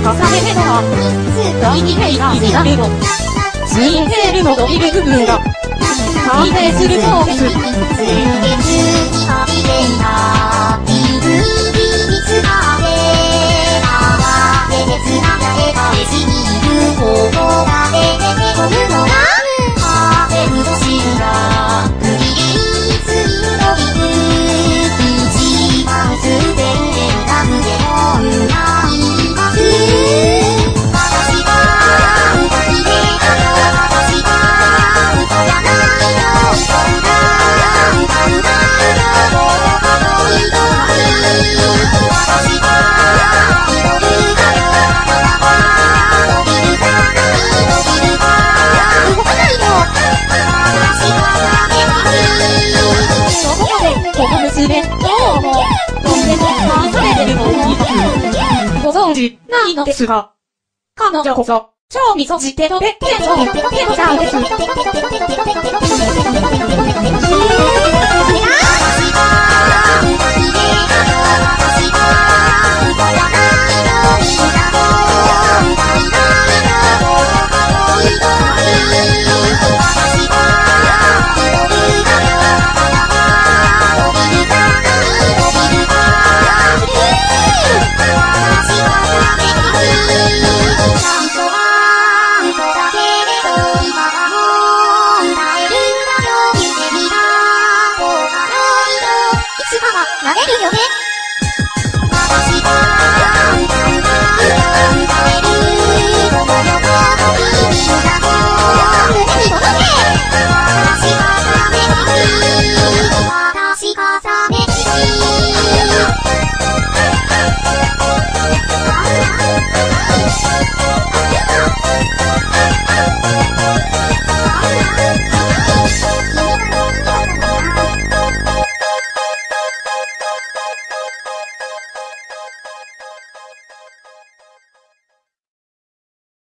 重ねたら、第2ページになるの。ツインテールの伸びる部分が、完成するとうで。文じ、ないのですが。彼女こそ、超味噌汁ペロペロペロペロペロペロれるよね。